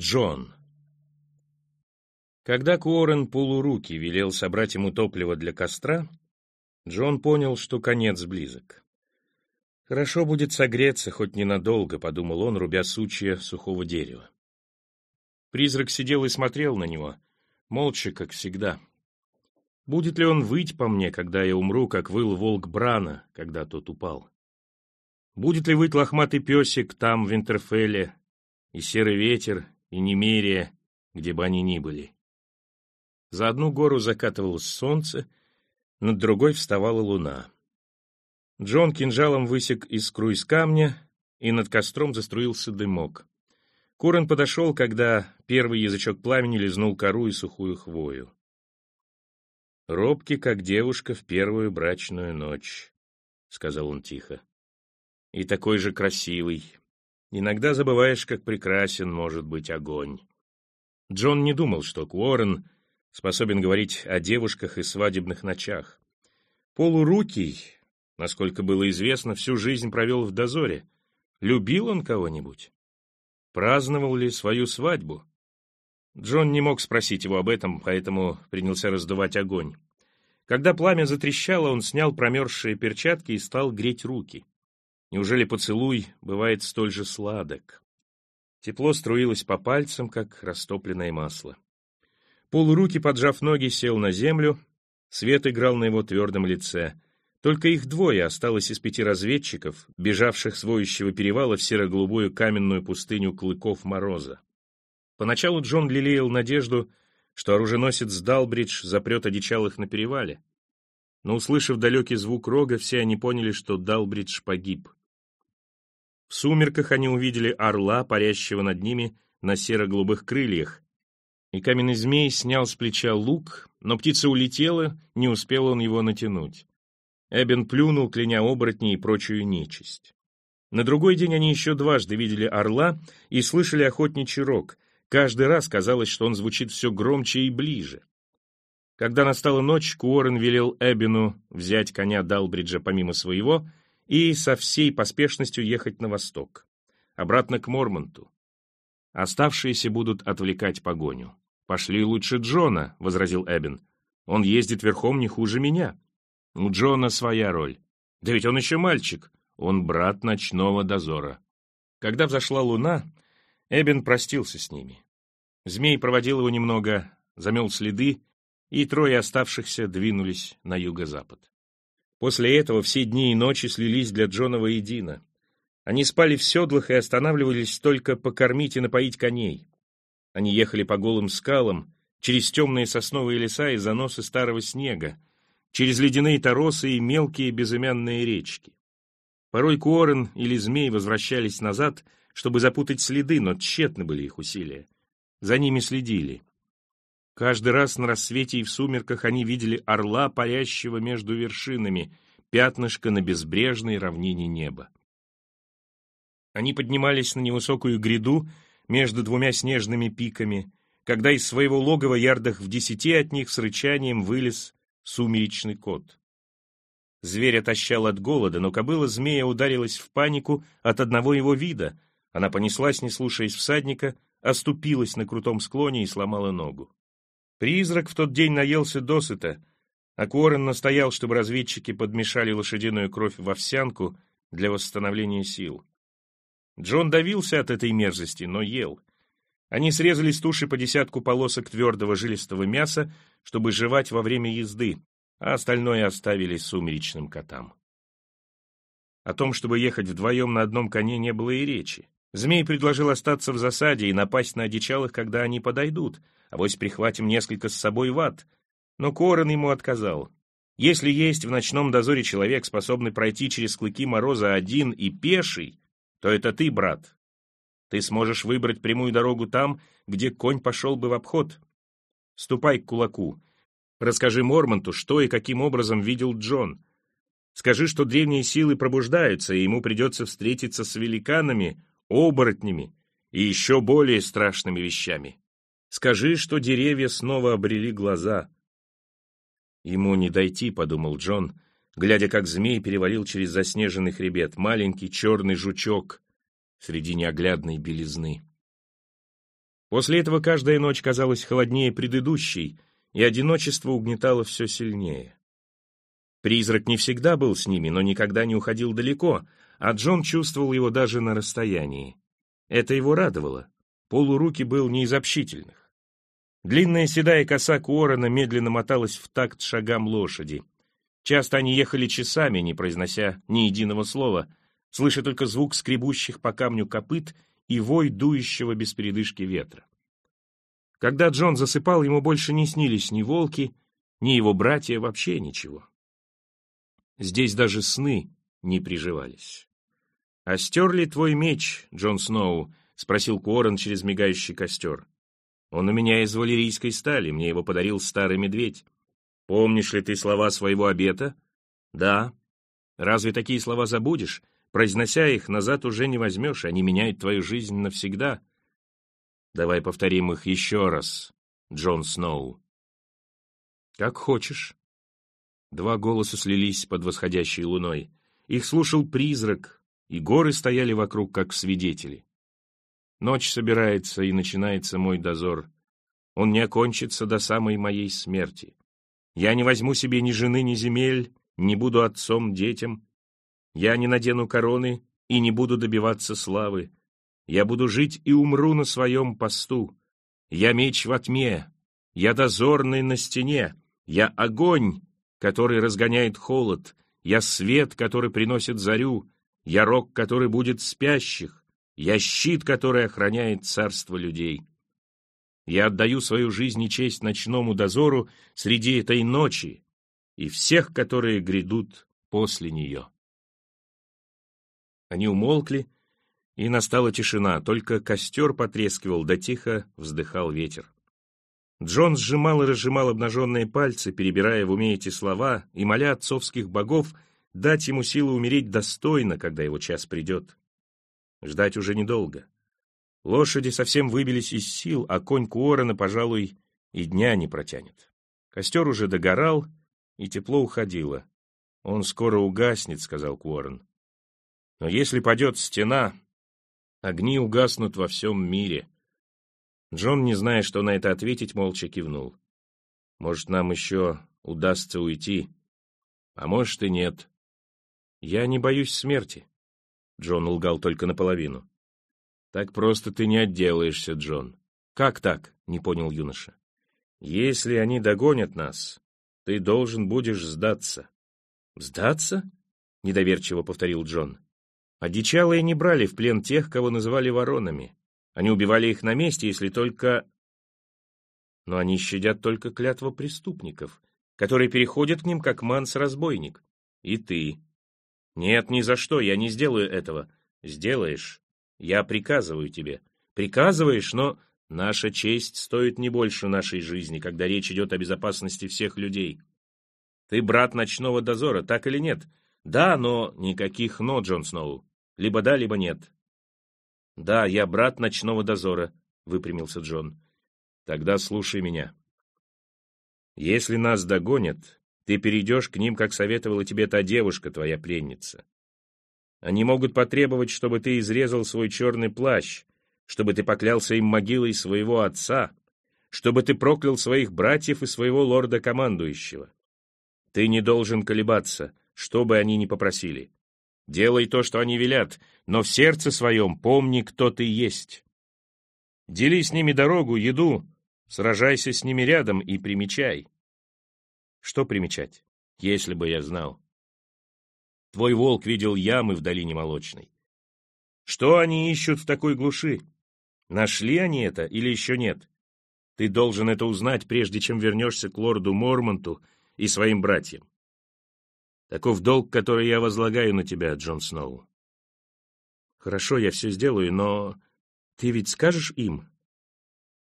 Джон. Когда Куоррен полуруки велел собрать ему топливо для костра, Джон понял, что конец близок. «Хорошо будет согреться, хоть ненадолго», — подумал он, рубя сучья сухого дерева. Призрак сидел и смотрел на него, молча, как всегда. Будет ли он выть по мне, когда я умру, как выл волк Брана, когда тот упал? Будет ли выть лохматый песик там, в Винтерфелле, и серый ветер, и Немерия, где бы они ни были. За одну гору закатывалось солнце, над другой вставала луна. Джон кинжалом высек искру из камня, и над костром заструился дымок. Курен подошел, когда первый язычок пламени лизнул кору и сухую хвою. «Робкий, как девушка в первую брачную ночь», — сказал он тихо. «И такой же красивый, Иногда забываешь, как прекрасен может быть огонь. Джон не думал, что Куоррен способен говорить о девушках и свадебных ночах. Полурукий, насколько было известно, всю жизнь провел в дозоре. Любил он кого-нибудь? Праздновал ли свою свадьбу? Джон не мог спросить его об этом, поэтому принялся раздувать огонь. Когда пламя затрещало, он снял промерзшие перчатки и стал греть руки. Неужели поцелуй бывает столь же сладок? Тепло струилось по пальцам, как растопленное масло. Полуруки, поджав ноги, сел на землю. Свет играл на его твердом лице. Только их двое осталось из пяти разведчиков, бежавших с воющего перевала в серо-голубую каменную пустыню клыков мороза. Поначалу Джон лелеял надежду, что оруженосец Далбридж запрет одичалых на перевале. Но, услышав далекий звук рога, все они поняли, что Далбридж погиб. В сумерках они увидели орла, парящего над ними на серо-голубых крыльях, и каменный змей снял с плеча лук, но птица улетела, не успел он его натянуть. Эбен плюнул, кляня оборотней и прочую нечисть. На другой день они еще дважды видели орла и слышали охотничий рог. Каждый раз казалось, что он звучит все громче и ближе. Когда настала ночь, Куоррен велел Эбину взять коня Далбриджа помимо своего — и со всей поспешностью ехать на восток, обратно к Мормонту. Оставшиеся будут отвлекать погоню. «Пошли лучше Джона», — возразил Эббин. «Он ездит верхом не хуже меня. У Джона своя роль. Да ведь он еще мальчик. Он брат ночного дозора». Когда взошла луна, Эббин простился с ними. Змей проводил его немного, замел следы, и трое оставшихся двинулись на юго-запад. После этого все дни и ночи слились для Джона воедино. Они спали в седлах и останавливались только покормить и напоить коней. Они ехали по голым скалам, через темные сосновые леса и заносы старого снега, через ледяные торосы и мелкие безымянные речки. Порой Куоррен или Змей возвращались назад, чтобы запутать следы, но тщетны были их усилия. За ними следили. Каждый раз на рассвете и в сумерках они видели орла, парящего между вершинами, пятнышко на безбрежной равнине неба. Они поднимались на невысокую гряду между двумя снежными пиками, когда из своего логова ярдах в десяти от них с рычанием вылез сумеречный кот. Зверь отощал от голода, но кобыла змея ударилась в панику от одного его вида. Она понеслась, не слушаясь всадника, оступилась на крутом склоне и сломала ногу. Призрак в тот день наелся досыта, а Куоррен настоял, чтобы разведчики подмешали лошадиную кровь в овсянку для восстановления сил. Джон давился от этой мерзости, но ел. Они срезали с туши по десятку полосок твердого жилистого мяса, чтобы жевать во время езды, а остальное оставили сумеречным котам. О том, чтобы ехать вдвоем на одном коне, не было и речи. Змей предложил остаться в засаде и напасть на одичалых, когда они подойдут, а вось прихватим несколько с собой в ад. Но Корон ему отказал. Если есть в ночном дозоре человек, способный пройти через клыки мороза один и пеший, то это ты, брат. Ты сможешь выбрать прямую дорогу там, где конь пошел бы в обход. Ступай к кулаку. Расскажи Мормонту, что и каким образом видел Джон. Скажи, что древние силы пробуждаются, и ему придется встретиться с великанами, оборотнями и еще более страшными вещами. Скажи, что деревья снова обрели глаза. Ему не дойти, подумал Джон, глядя, как змей перевалил через заснеженный хребет, маленький черный жучок среди неоглядной белизны. После этого каждая ночь казалась холоднее предыдущей, и одиночество угнетало все сильнее. Призрак не всегда был с ними, но никогда не уходил далеко, а Джон чувствовал его даже на расстоянии. Это его радовало. Полуруки был не из общительных. Длинная седая коса Куорона медленно моталась в такт шагам лошади. Часто они ехали часами, не произнося ни единого слова, слыша только звук скребущих по камню копыт и вой дующего без передышки ветра. Когда Джон засыпал, ему больше не снились ни волки, ни его братья, вообще ничего. Здесь даже сны не приживались. «А стер ли твой меч, Джон Сноу?» — спросил Куоррен через мигающий костер. «Он у меня из валерийской стали, мне его подарил старый медведь. Помнишь ли ты слова своего обета?» «Да». «Разве такие слова забудешь? Произнося их, назад уже не возьмешь, они меняют твою жизнь навсегда». «Давай повторим их еще раз, Джон Сноу». «Как хочешь». Два голоса слились под восходящей луной. Их слушал призрак, и горы стояли вокруг, как свидетели. Ночь собирается, и начинается мой дозор. Он не окончится до самой моей смерти. Я не возьму себе ни жены, ни земель, не буду отцом детям. Я не надену короны и не буду добиваться славы. Я буду жить и умру на своем посту. Я меч во тьме, я дозорный на стене, я огонь, который разгоняет холод, я свет, который приносит зарю, я рог, который будет спящих, я щит, который охраняет царство людей. Я отдаю свою жизнь и честь ночному дозору среди этой ночи и всех, которые грядут после нее. Они умолкли, и настала тишина, только костер потрескивал, да тихо вздыхал ветер. Джон сжимал и разжимал обнаженные пальцы, перебирая в уме эти слова и моля отцовских богов дать ему силу умереть достойно, когда его час придет. Ждать уже недолго. Лошади совсем выбились из сил, а конь Куорона, пожалуй, и дня не протянет. Костер уже догорал, и тепло уходило. «Он скоро угаснет», — сказал Куорон. «Но если падет стена, огни угаснут во всем мире». Джон, не зная, что на это ответить, молча кивнул. «Может, нам еще удастся уйти, а может и нет». «Я не боюсь смерти», — Джон лгал только наполовину. «Так просто ты не отделаешься, Джон». «Как так?» — не понял юноша. «Если они догонят нас, ты должен будешь сдаться». «Сдаться?» — недоверчиво повторил Джон. «Одичалые не брали в плен тех, кого называли воронами. Они убивали их на месте, если только... Но они щадят только клятва преступников, которые переходят к ним, как манс-разбойник. И ты. Нет, ни за что, я не сделаю этого. Сделаешь. Я приказываю тебе. Приказываешь, но наша честь стоит не больше нашей жизни, когда речь идет о безопасности всех людей. Ты брат ночного дозора, так или нет? Да, но никаких «но», Джон Сноу. Либо да, либо нет. «Да, я брат ночного дозора», — выпрямился Джон. «Тогда слушай меня. Если нас догонят, ты перейдешь к ним, как советовала тебе та девушка, твоя пленница. Они могут потребовать, чтобы ты изрезал свой черный плащ, чтобы ты поклялся им могилой своего отца, чтобы ты проклял своих братьев и своего лорда-командующего. Ты не должен колебаться, что бы они ни попросили. Делай то, что они велят, но в сердце своем помни, кто ты есть. Дели с ними дорогу, еду, сражайся с ними рядом и примечай. Что примечать, если бы я знал? Твой волк видел ямы в долине Молочной. Что они ищут в такой глуши? Нашли они это или еще нет? Ты должен это узнать, прежде чем вернешься к лорду Мормонту и своим братьям. Таков долг, который я возлагаю на тебя, Джон Сноу. Хорошо, я все сделаю, но ты ведь скажешь им?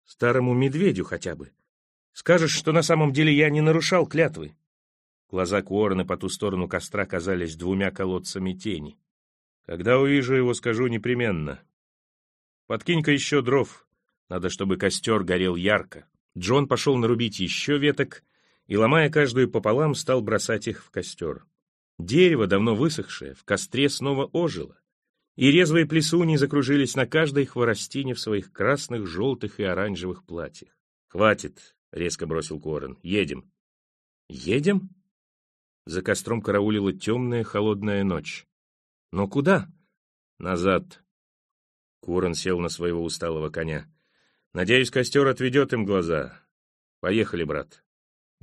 Старому медведю хотя бы. Скажешь, что на самом деле я не нарушал клятвы. Глаза Куорна по ту сторону костра казались двумя колодцами тени. Когда увижу его, скажу непременно. Подкинь-ка еще дров. Надо, чтобы костер горел ярко. Джон пошел нарубить еще веток, и, ломая каждую пополам, стал бросать их в костер. Дерево, давно высохшее, в костре снова ожило. и резвые плесуни закружились на каждой хворостине в своих красных, желтых и оранжевых платьях. «Хватит!» — резко бросил Корен. «Едем!» «Едем?» За костром караулила темная холодная ночь. «Но куда?» «Назад!» Куран сел на своего усталого коня. «Надеюсь, костер отведет им глаза. Поехали, брат!»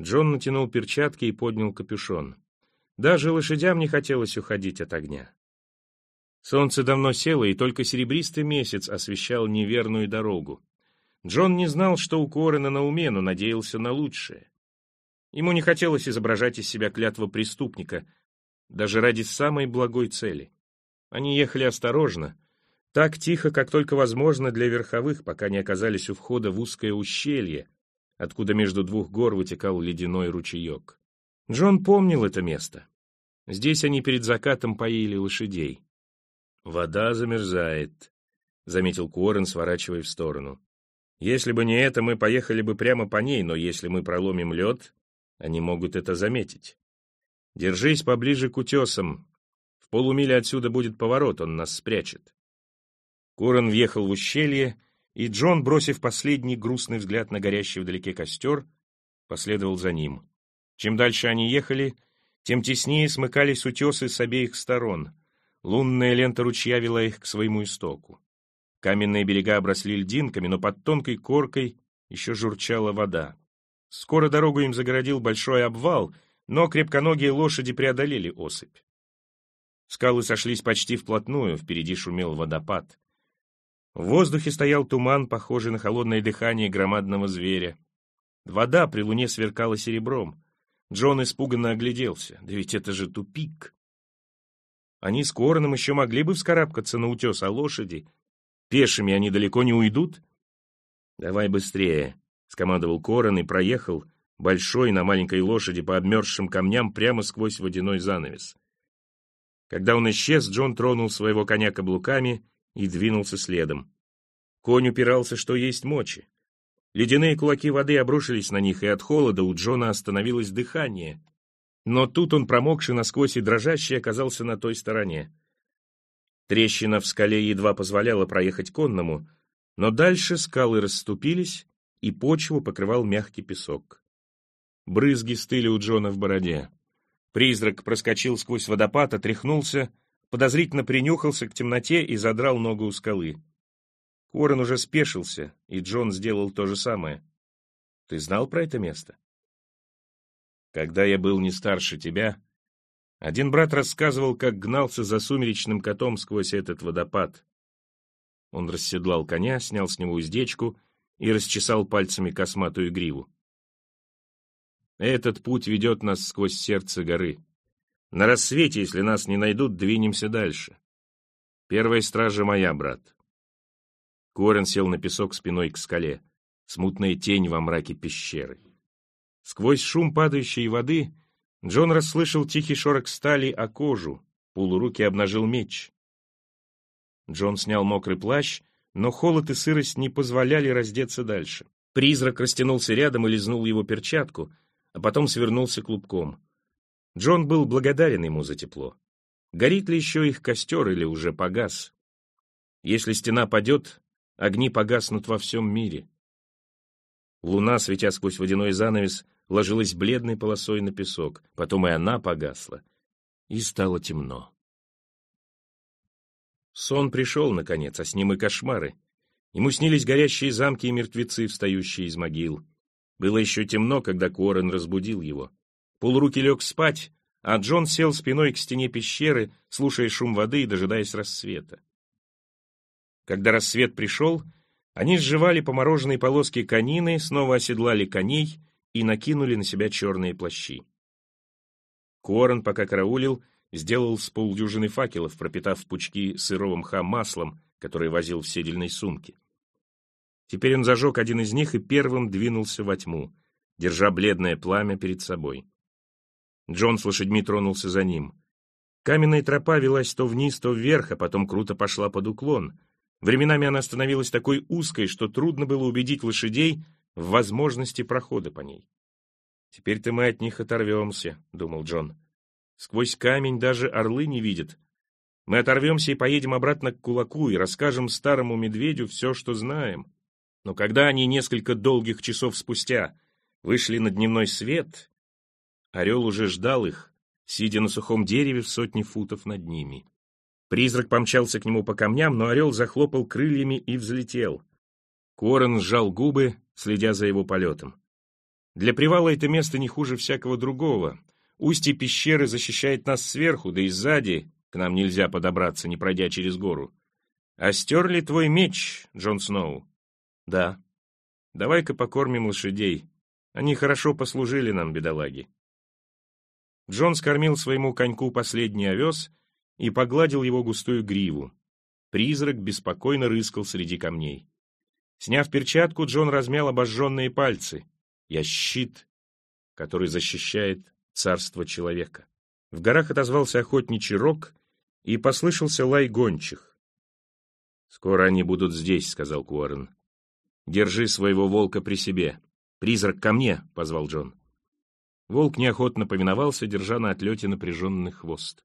Джон натянул перчатки и поднял капюшон. Даже лошадям не хотелось уходить от огня. Солнце давно село, и только серебристый месяц освещал неверную дорогу. Джон не знал, что у Корена на уме, но надеялся на лучшее. Ему не хотелось изображать из себя клятва преступника, даже ради самой благой цели. Они ехали осторожно, так тихо, как только возможно для верховых, пока не оказались у входа в узкое ущелье, откуда между двух гор вытекал ледяной ручеек. Джон помнил это место. Здесь они перед закатом поили лошадей. «Вода замерзает», — заметил Куоррен, сворачивая в сторону. «Если бы не это, мы поехали бы прямо по ней, но если мы проломим лед, они могут это заметить. Держись поближе к утесам. В полумиле отсюда будет поворот, он нас спрячет». Куоррен въехал в ущелье, и Джон, бросив последний грустный взгляд на горящий вдалеке костер, последовал за ним. Чем дальше они ехали, тем теснее смыкались утесы с обеих сторон. Лунная лента ручья вела их к своему истоку. Каменные берега обросли льдинками, но под тонкой коркой еще журчала вода. Скоро дорогу им загородил большой обвал, но крепконогие лошади преодолели осыпь. Скалы сошлись почти вплотную, впереди шумел водопад. В воздухе стоял туман, похожий на холодное дыхание громадного зверя. Вода при луне сверкала серебром. Джон испуганно огляделся. Да ведь это же тупик. Они с Короном еще могли бы вскарабкаться на утес, а лошади... Пешими они далеко не уйдут? «Давай быстрее», — скомандовал Корон и проехал, большой на маленькой лошади по обмерзшим камням прямо сквозь водяной занавес. Когда он исчез, Джон тронул своего коня каблуками и двинулся следом. Конь упирался, что есть мочи. Ледяные кулаки воды обрушились на них, и от холода у Джона остановилось дыхание. Но тут он, промокший насквозь и дрожащий, оказался на той стороне. Трещина в скале едва позволяла проехать конному, но дальше скалы расступились, и почву покрывал мягкий песок. Брызги стыли у Джона в бороде. Призрак проскочил сквозь водопад, отряхнулся, подозрительно принюхался к темноте и задрал ногу у скалы. Уоррен уже спешился, и Джон сделал то же самое. Ты знал про это место? Когда я был не старше тебя, один брат рассказывал, как гнался за сумеречным котом сквозь этот водопад. Он расседлал коня, снял с него уздечку и расчесал пальцами косматую гриву. Этот путь ведет нас сквозь сердце горы. На рассвете, если нас не найдут, двинемся дальше. Первая стража моя, брат. Корен сел на песок спиной к скале. Смутная тень во мраке пещеры. Сквозь шум падающей воды Джон расслышал тихий шорох стали о кожу. Полуруки обнажил меч. Джон снял мокрый плащ, но холод и сырость не позволяли раздеться дальше. Призрак растянулся рядом и лизнул его перчатку, а потом свернулся клубком. Джон был благодарен ему за тепло. Горит ли еще их костер или уже погас? Если стена падет, огни погаснут во всем мире. Луна, светя сквозь водяной занавес, ложилась бледной полосой на песок, потом и она погасла, и стало темно. Сон пришел, наконец, а с ним и кошмары. Ему снились горящие замки и мертвецы, встающие из могил. Было еще темно, когда Корен разбудил его. Полуруки лег спать, а Джон сел спиной к стене пещеры, слушая шум воды и дожидаясь рассвета. Когда рассвет пришел, они сживали помороженные полоски конины, снова оседлали коней и накинули на себя черные плащи. Корон, пока караулил, сделал с полдюжины факелов, пропитав пучки сырого мха маслом, который возил в седельной сумке. Теперь он зажег один из них и первым двинулся во тьму, держа бледное пламя перед собой. Джон с лошадьми тронулся за ним. Каменная тропа велась то вниз, то вверх, а потом круто пошла под уклон, Временами она становилась такой узкой, что трудно было убедить лошадей в возможности прохода по ней. «Теперь-то мы от них оторвемся», — думал Джон. «Сквозь камень даже орлы не видят, Мы оторвемся и поедем обратно к кулаку и расскажем старому медведю все, что знаем. Но когда они несколько долгих часов спустя вышли на дневной свет, орел уже ждал их, сидя на сухом дереве в сотне футов над ними. Призрак помчался к нему по камням, но орел захлопал крыльями и взлетел. Корен сжал губы, следя за его полетом. Для привала это место не хуже всякого другого. Устье пещеры защищает нас сверху, да и сзади к нам нельзя подобраться, не пройдя через гору. А стер ли твой меч, Джон Сноу? Да. Давай-ка покормим лошадей. Они хорошо послужили нам, бедолаги. Джон скормил своему коньку последний овес и погладил его густую гриву. Призрак беспокойно рыскал среди камней. Сняв перчатку, Джон размял обожженные пальцы. «Я щит, который защищает царство человека». В горах отозвался охотничий рог, и послышался лай гончих. «Скоро они будут здесь», — сказал Куоррен. «Держи своего волка при себе. Призрак ко мне», — позвал Джон. Волк неохотно повиновался, держа на отлете напряженный хвост.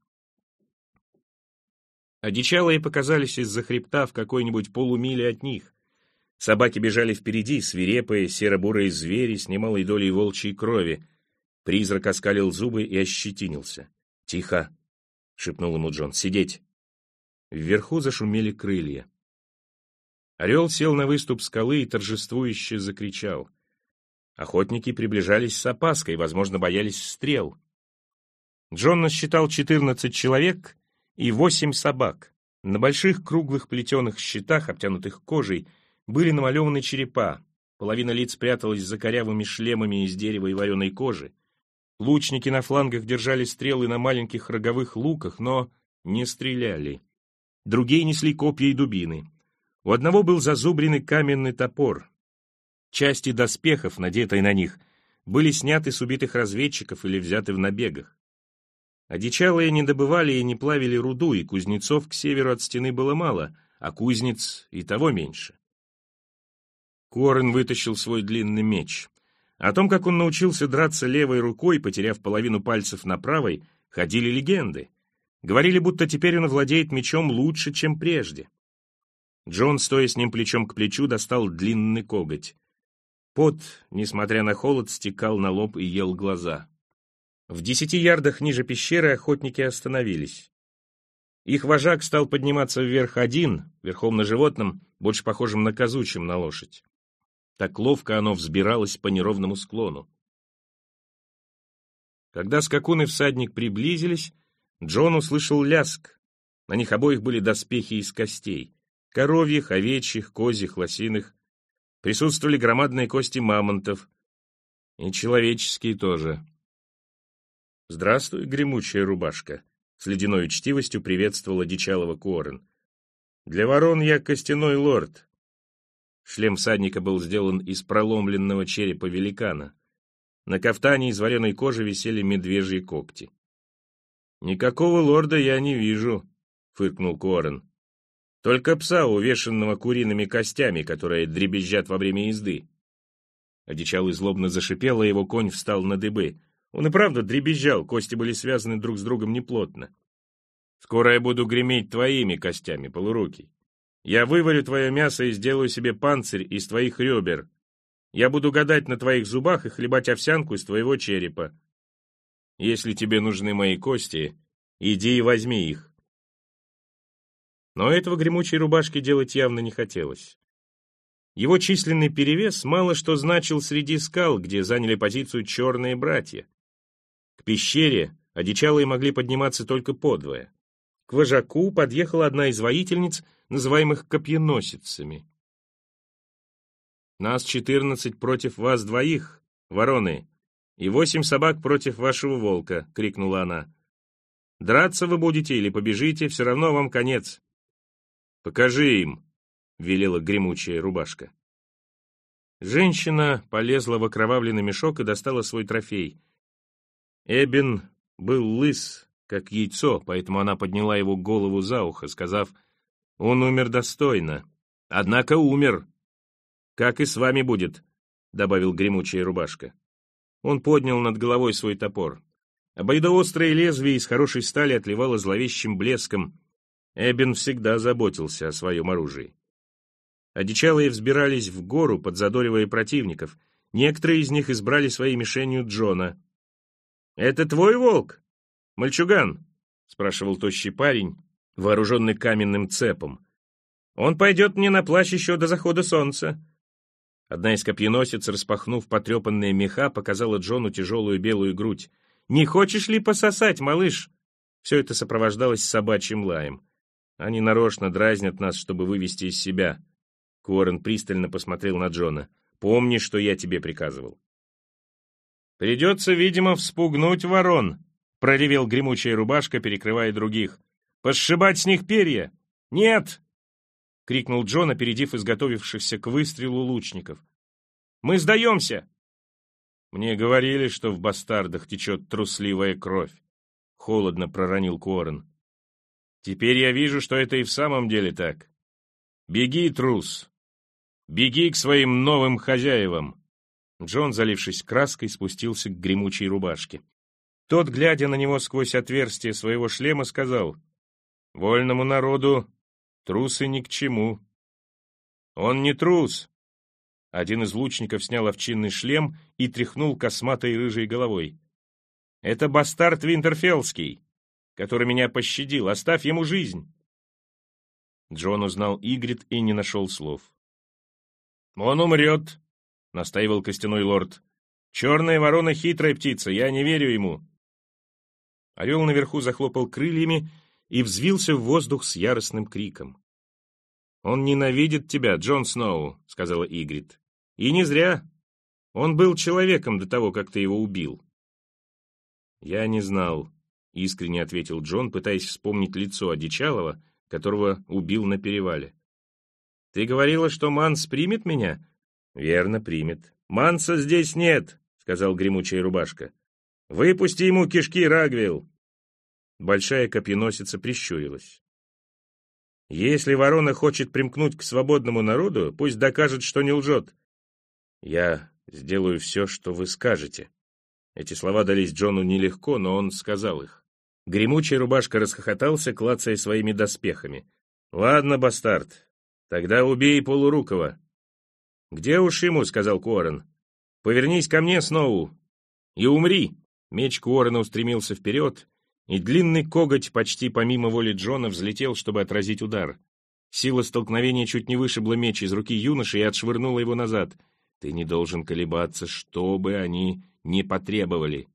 Одичалые показались из-за хребта в какой-нибудь полумиле от них. Собаки бежали впереди, свирепые, серо-бурые звери с немалой долей волчьей крови. Призрак оскалил зубы и ощетинился. «Тихо!» — шепнул ему Джон. «Сидеть!» Вверху зашумели крылья. Орел сел на выступ скалы и торжествующе закричал. Охотники приближались с опаской, возможно, боялись стрел. Джон насчитал четырнадцать человек и восемь собак. На больших круглых плетеных щитах, обтянутых кожей, были намалеваны черепа. Половина лиц пряталась за корявыми шлемами из дерева и вареной кожи. Лучники на флангах держали стрелы на маленьких роговых луках, но не стреляли. Другие несли копья и дубины. У одного был зазубренный каменный топор. Части доспехов, надетые на них, были сняты с убитых разведчиков или взяты в набегах. Одичалые не добывали и не плавили руду, и кузнецов к северу от стены было мало, а кузнец и того меньше. Корен вытащил свой длинный меч. О том, как он научился драться левой рукой, потеряв половину пальцев на правой, ходили легенды. Говорили, будто теперь он владеет мечом лучше, чем прежде. Джон, стоя с ним плечом к плечу, достал длинный коготь. Пот, несмотря на холод, стекал на лоб и ел глаза. В десяти ярдах ниже пещеры охотники остановились. Их вожак стал подниматься вверх один, верхом на животном, больше похожем на козу, чем на лошадь. Так ловко оно взбиралось по неровному склону. Когда скакун и всадник приблизились, Джон услышал ляск. На них обоих были доспехи из костей. Коровьих, овечьих, козьих, лосиных. Присутствовали громадные кости мамонтов. И человеческие тоже. «Здравствуй, гремучая рубашка», — с ледяной учтивостью приветствовала дичалого Куоррен. «Для ворон я костяной лорд». Шлем всадника был сделан из проломленного черепа великана. На кафтане из вареной кожи висели медвежьи когти. «Никакого лорда я не вижу», — фыркнул Куоррен. «Только пса, увешанного куриными костями, которые дребезжат во время езды». Одичалый злобно зашипел, а его конь встал на дыбы — он и правда дребезжал, кости были связаны друг с другом неплотно. «Скоро я буду греметь твоими костями, полурукий. Я выварю твое мясо и сделаю себе панцирь из твоих ребер. Я буду гадать на твоих зубах и хлебать овсянку из твоего черепа. Если тебе нужны мои кости, иди и возьми их». Но этого гремучей рубашки делать явно не хотелось. Его численный перевес мало что значил среди скал, где заняли позицию черные братья. К пещере одичалые могли подниматься только подвое. К вожаку подъехала одна из воительниц, называемых копьеносицами. «Нас четырнадцать против вас двоих, вороны, и восемь собак против вашего волка», — крикнула она. «Драться вы будете или побежите, все равно вам конец». «Покажи им», — велела гремучая рубашка. Женщина полезла в окровавленный мешок и достала свой трофей — Эбин был лыс, как яйцо, поэтому она подняла его голову за ухо, сказав, «Он умер достойно. Однако умер. Как и с вами будет», — добавил гремучая рубашка. Он поднял над головой свой топор. Обоюдоострое лезвие из хорошей стали отливало зловещим блеском. Эббин всегда заботился о своем оружии. Одичалые взбирались в гору, подзадоривая противников. Некоторые из них избрали своей мишенью Джона. «Это твой волк, мальчуган?» — спрашивал тощий парень, вооруженный каменным цепом. «Он пойдет мне на плащ еще до захода солнца». Одна из копьеносец, распахнув потрепанные меха, показала Джону тяжелую белую грудь. «Не хочешь ли пососать, малыш?» Все это сопровождалось собачьим лаем. Они нарочно дразнят нас, чтобы вывести из себя. Куоррен пристально посмотрел на Джона. «Помни, что я тебе приказывал». «Придется, видимо, вспугнуть ворон», — проревел гремучая рубашка, перекрывая других. «Посшибать с них перья!» «Нет!» — крикнул Джон, опередив изготовившихся к выстрелу лучников. «Мы сдаемся!» «Мне говорили, что в бастардах течет трусливая кровь», — холодно проронил Куоррен. «Теперь я вижу, что это и в самом деле так. Беги, трус! Беги к своим новым хозяевам!» Джон, залившись краской, спустился к гремучей рубашке. Тот, глядя на него сквозь отверстие своего шлема, сказал, «Вольному народу трусы ни к чему». «Он не трус!» Один из лучников снял овчинный шлем и тряхнул косматой рыжей головой. «Это бастард Винтерфеллский, который меня пощадил. Оставь ему жизнь!» Джон узнал Игрит и не нашел слов. «Он умрет!» — настаивал костяной лорд. «Черная ворона — хитрая птица, я не верю ему». Орел наверху захлопал крыльями и взвился в воздух с яростным криком. «Он ненавидит тебя, Джон Сноу», — сказала Игрит. «И не зря. Он был человеком до того, как ты его убил». «Я не знал», — искренне ответил Джон, пытаясь вспомнить лицо одичалого, которого убил на перевале. «Ты говорила, что Манс примет меня?» «Верно, примет. Манса здесь нет», — сказал гремучая рубашка. «Выпусти ему кишки, Рагвилл!» Большая копьеносица прищурилась. «Если ворона хочет примкнуть к свободному народу, пусть докажет, что не лжет. Я сделаю все, что вы скажете». Эти слова дались Джону нелегко, но он сказал их. Гремучая рубашка расхохотался, клацая своими доспехами. «Ладно, бастард, тогда убей Полурукова. «Где уж ему?» — сказал Куоррен. «Повернись ко мне, Сноу, и умри!» Меч Куоррена устремился вперед, и длинный коготь почти помимо воли Джона взлетел, чтобы отразить удар. Сила столкновения чуть не вышибла меч из руки юноши и отшвырнула его назад. «Ты не должен колебаться, что бы они ни потребовали».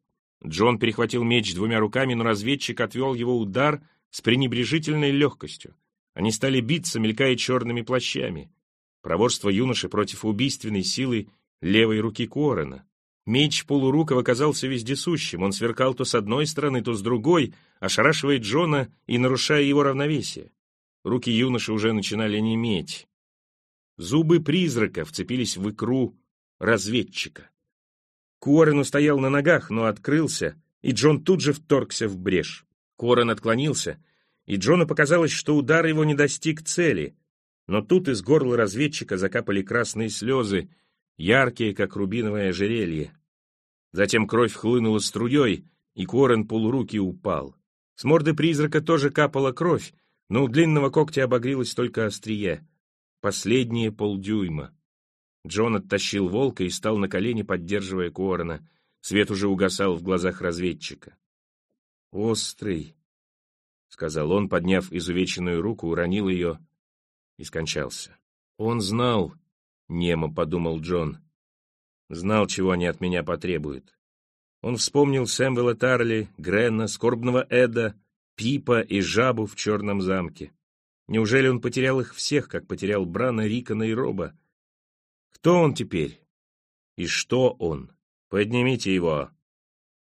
Джон перехватил меч двумя руками, но разведчик отвел его удар с пренебрежительной легкостью. Они стали биться, мелькая черными плащами. Проворство юноши против убийственной силы левой руки Куоррена. Меч Полуруков оказался вездесущим, он сверкал то с одной стороны, то с другой, ошарашивая Джона и нарушая его равновесие. Руки юноши уже начинали неметь. Зубы призрака вцепились в икру разведчика. Куоррен устоял на ногах, но открылся, и Джон тут же вторгся в брешь. Куоррен отклонился, и Джону показалось, что удар его не достиг цели — но тут из горла разведчика закапали красные слезы, яркие, как рубиновое ожерелье. Затем кровь хлынула струей, и Корен полуруки упал. С морды призрака тоже капала кровь, но у длинного когтя обогрелось только острие. Последние полдюйма. Джон оттащил волка и стал на колени, поддерживая Куоррена. Свет уже угасал в глазах разведчика. «Острый», — сказал он, подняв изувеченную руку, уронил ее и скончался. Он знал, немо подумал Джон, знал, чего они от меня потребуют. Он вспомнил Сэмвелла Тарли, Грена, скорбного Эда, Пипа и Жабу в Черном замке. Неужели он потерял их всех, как потерял Брана, Рикона и Роба? Кто он теперь? И что он? Поднимите его.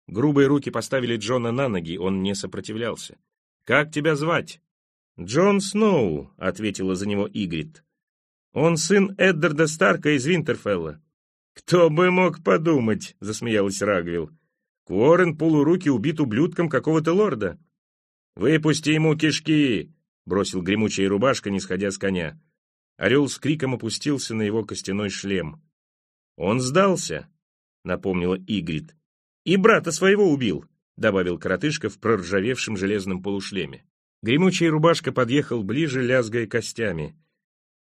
Грубые руки поставили Джона на ноги, он не сопротивлялся. «Как тебя звать?» «Джон Сноу», — ответила за него Игрит. «Он сын Эддарда Старка из Винтерфелла». «Кто бы мог подумать», — засмеялась Рагвилл. «Куоррен полуруки убит ублюдком какого-то лорда». «Выпусти ему кишки!» — бросил гремучая рубашка, не сходя с коня. Орел с криком опустился на его костяной шлем. «Он сдался», — напомнила Игрит. «И брата своего убил», — добавил коротышка в проржавевшем железном полушлеме. Гремучая рубашка подъехал ближе, лязгая костями.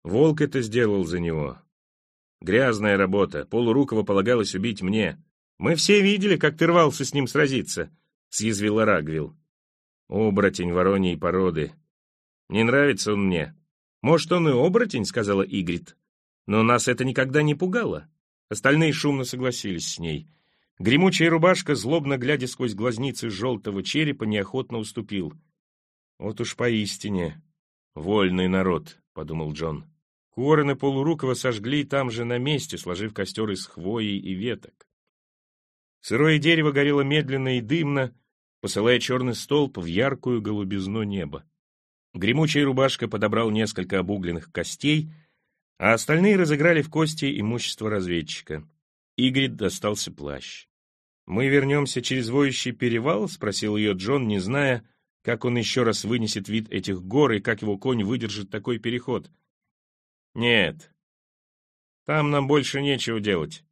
Волк это сделал за него. Грязная работа, Полурукова полагалось убить мне. Мы все видели, как ты рвался с ним сразиться, — съязвила Рагвил. Оборотень вороньей породы. Не нравится он мне. Может, он и оборотень, — сказала Игрит. Но нас это никогда не пугало. Остальные шумно согласились с ней. Гремучая рубашка, злобно глядя сквозь глазницы желтого черепа, неохотно уступил. «Вот уж поистине вольный народ», — подумал Джон. Куоррена Полурукова сожгли там же на месте, сложив костер из хвои и веток. Сырое дерево горело медленно и дымно, посылая черный столб в яркую голубизну неба. Гремучая рубашка подобрал несколько обугленных костей, а остальные разыграли в кости имущество разведчика. Игрид достался плащ. «Мы вернемся через воющий перевал?» — спросил ее Джон, не зная, как он еще раз вынесет вид этих гор и как его конь выдержит такой переход. «Нет, там нам больше нечего делать».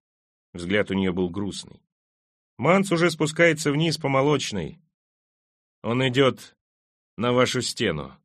Взгляд у нее был грустный. Манс уже спускается вниз по молочной. Он идет на вашу стену.